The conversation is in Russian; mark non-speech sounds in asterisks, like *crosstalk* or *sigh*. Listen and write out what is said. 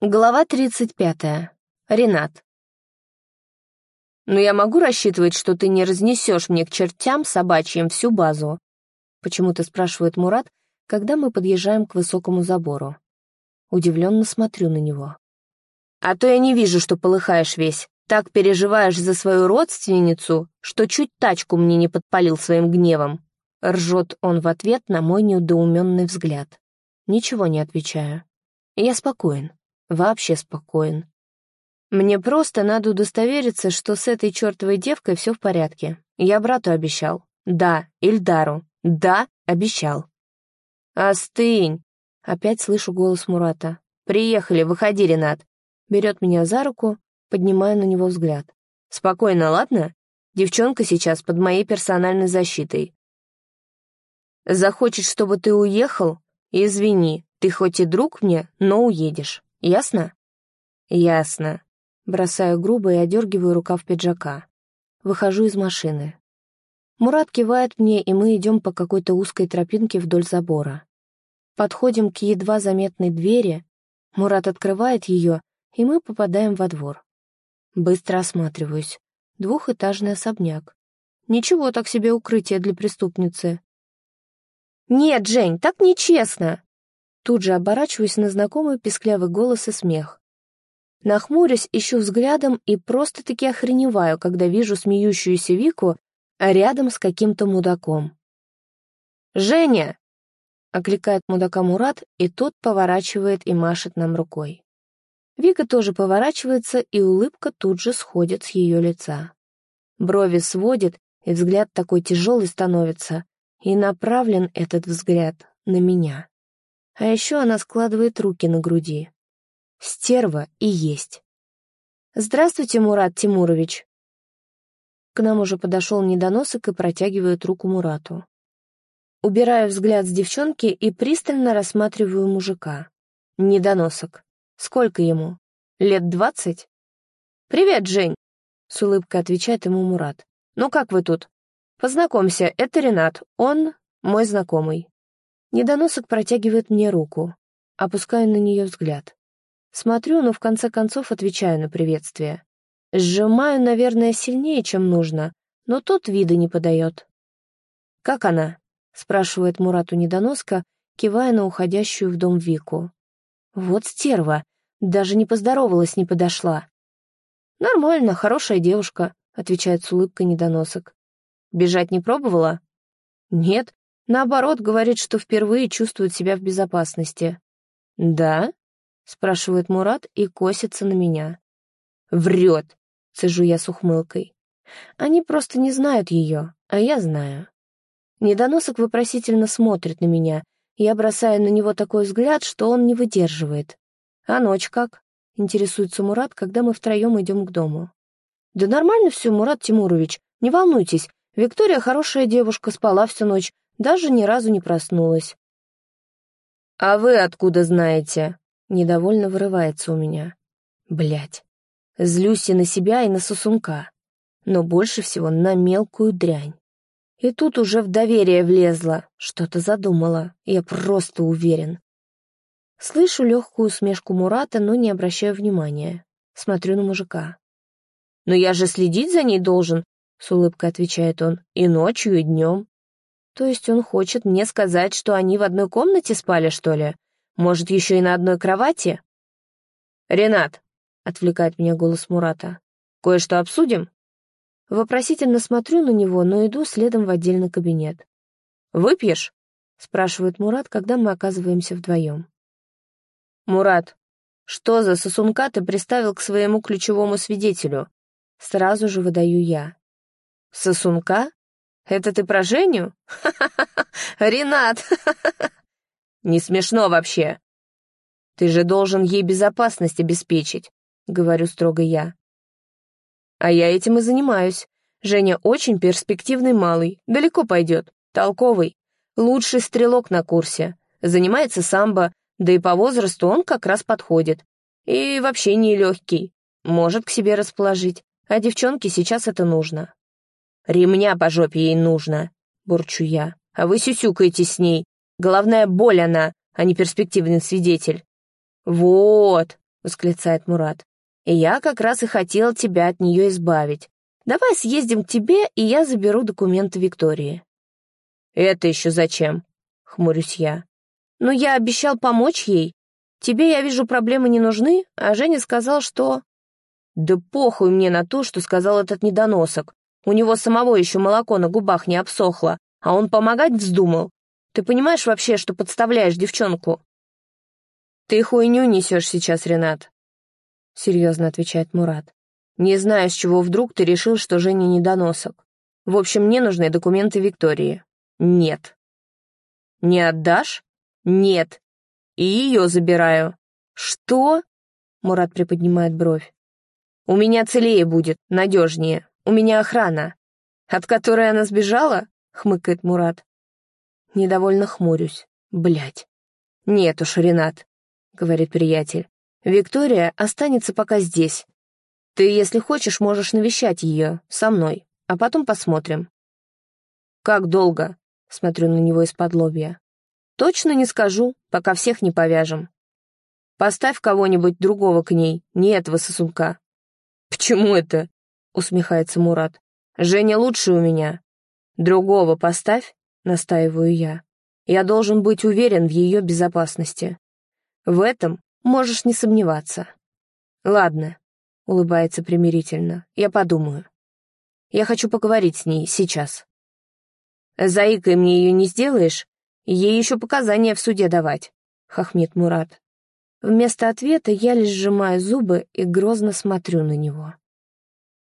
Глава 35. Ренат. «Но я могу рассчитывать, что ты не разнесешь мне к чертям собачьим всю базу?» Почему-то спрашивает Мурат, когда мы подъезжаем к высокому забору. Удивленно смотрю на него. «А то я не вижу, что полыхаешь весь. Так переживаешь за свою родственницу, что чуть тачку мне не подпалил своим гневом». Ржет он в ответ на мой неудоуменный взгляд. Ничего не отвечаю. Я спокоен вообще спокоен. Мне просто надо удостовериться, что с этой чертовой девкой все в порядке. Я брату обещал. Да, Ильдару. Да, обещал. «Остынь!» Опять слышу голос Мурата. «Приехали, выходи, Ренат!» Берет меня за руку, поднимая на него взгляд. «Спокойно, ладно? Девчонка сейчас под моей персональной защитой. Захочет, чтобы ты уехал? Извини, ты хоть и друг мне, но уедешь. Ясно? Ясно. Бросаю грубо и одергиваю рукав пиджака. Выхожу из машины. Мурат кивает мне, и мы идем по какой-то узкой тропинке вдоль забора. Подходим к едва заметной двери, Мурат открывает ее, и мы попадаем во двор. Быстро осматриваюсь. Двухэтажный особняк. Ничего так себе укрытие для преступницы. «Нет, Жень, так нечестно!» Тут же оборачиваюсь на знакомый песклявый голос и смех. Нахмурясь, ищу взглядом и просто-таки охреневаю, когда вижу смеющуюся Вику рядом с каким-то мудаком. «Женя!» — окликает мудака Мурат, и тот поворачивает и машет нам рукой. Вика тоже поворачивается, и улыбка тут же сходит с ее лица. Брови сводит, и взгляд такой тяжелый становится, и направлен этот взгляд на меня. А еще она складывает руки на груди. Стерва и есть. «Здравствуйте, Мурат Тимурович!» К нам уже подошел недоносок и протягивает руку Мурату. Убираю взгляд с девчонки и пристально рассматриваю мужика. Недоносок. Сколько ему? Лет двадцать? «Привет, Жень!» — с улыбкой отвечает ему Мурат. «Ну как вы тут? Познакомься, это Ренат, он мой знакомый». Недоносок протягивает мне руку. Опускаю на нее взгляд. Смотрю, но в конце концов отвечаю на приветствие. Сжимаю, наверное, сильнее, чем нужно, но тот вида не подает. «Как она?» — спрашивает Мурату недоноска, кивая на уходящую в дом Вику. «Вот стерва! Даже не поздоровалась, не подошла!» «Нормально, хорошая девушка», — отвечает с улыбкой недоносок. «Бежать не пробовала?» «Нет, Наоборот, говорит, что впервые чувствует себя в безопасности. «Да?» — спрашивает Мурат и косится на меня. «Врет!» — цежу я с ухмылкой. Они просто не знают ее, а я знаю. Недоносок вопросительно смотрит на меня, я бросаю на него такой взгляд, что он не выдерживает. «А ночь как?» — интересуется Мурат, когда мы втроем идем к дому. «Да нормально все, Мурат Тимурович, не волнуйтесь. Виктория хорошая девушка, спала всю ночь, даже ни разу не проснулась. «А вы откуда знаете?» — недовольно вырывается у меня. Блять. Злюсь и на себя, и на сосунка. Но больше всего на мелкую дрянь. И тут уже в доверие влезла, что-то задумала, я просто уверен. Слышу легкую усмешку Мурата, но не обращаю внимания. Смотрю на мужика. «Но я же следить за ней должен», — с улыбкой отвечает он, — «и ночью, и днем». То есть он хочет мне сказать, что они в одной комнате спали, что ли? Может, еще и на одной кровати? «Ренат», — отвлекает меня голос Мурата, — «кое-что обсудим?» Вопросительно смотрю на него, но иду следом в отдельный кабинет. «Выпьешь?» — спрашивает Мурат, когда мы оказываемся вдвоем. «Мурат, что за сосунка ты приставил к своему ключевому свидетелю?» Сразу же выдаю я. «Сосунка?» Это ты про Женю? Ха-ха-ха! *laughs* Ренат! *laughs* Не смешно вообще. Ты же должен ей безопасность обеспечить, говорю строго я. А я этим и занимаюсь. Женя очень перспективный малый, далеко пойдет, толковый, лучший стрелок на курсе, занимается самбо, да и по возрасту он как раз подходит. И вообще не легкий, может к себе расположить, а девчонке сейчас это нужно. «Ремня по жопе ей нужно», — бурчу я. «А вы сюсюкаете с ней. Головная боль она, а не перспективный свидетель». «Вот», — восклицает Мурат. «И я как раз и хотел тебя от нее избавить. Давай съездим к тебе, и я заберу документы Виктории». «Это еще зачем?» — хмурюсь я. «Ну, я обещал помочь ей. Тебе, я вижу, проблемы не нужны, а Женя сказал, что...» «Да похуй мне на то, что сказал этот недоносок. У него самого еще молоко на губах не обсохло, а он помогать вздумал. Ты понимаешь вообще, что подставляешь девчонку?» «Ты хуйню несешь сейчас, Ренат», — серьезно отвечает Мурат. «Не знаю, с чего вдруг ты решил, что Женя недоносок. В общем, мне нужны документы Виктории». «Нет». «Не отдашь?» «Нет». «И ее забираю». «Что?» — Мурат приподнимает бровь. «У меня целее будет, надежнее. У меня охрана». «От которой она сбежала?» — хмыкает Мурат. Недовольно хмурюсь. Блять. Нет уж, Ренат, говорит приятель. Виктория останется пока здесь. Ты, если хочешь, можешь навещать ее со мной, а потом посмотрим. Как долго? Смотрю на него из-под лобья. Точно не скажу, пока всех не повяжем. Поставь кого-нибудь другого к ней, не этого сосунка. Почему это? Усмехается Мурат. Женя лучше у меня. Другого поставь, настаиваю я. Я должен быть уверен в ее безопасности. В этом можешь не сомневаться. Ладно, улыбается примирительно, я подумаю. Я хочу поговорить с ней сейчас. Заикой мне ее не сделаешь, ей еще показания в суде давать, хохмит Мурат. Вместо ответа я лишь сжимаю зубы и грозно смотрю на него.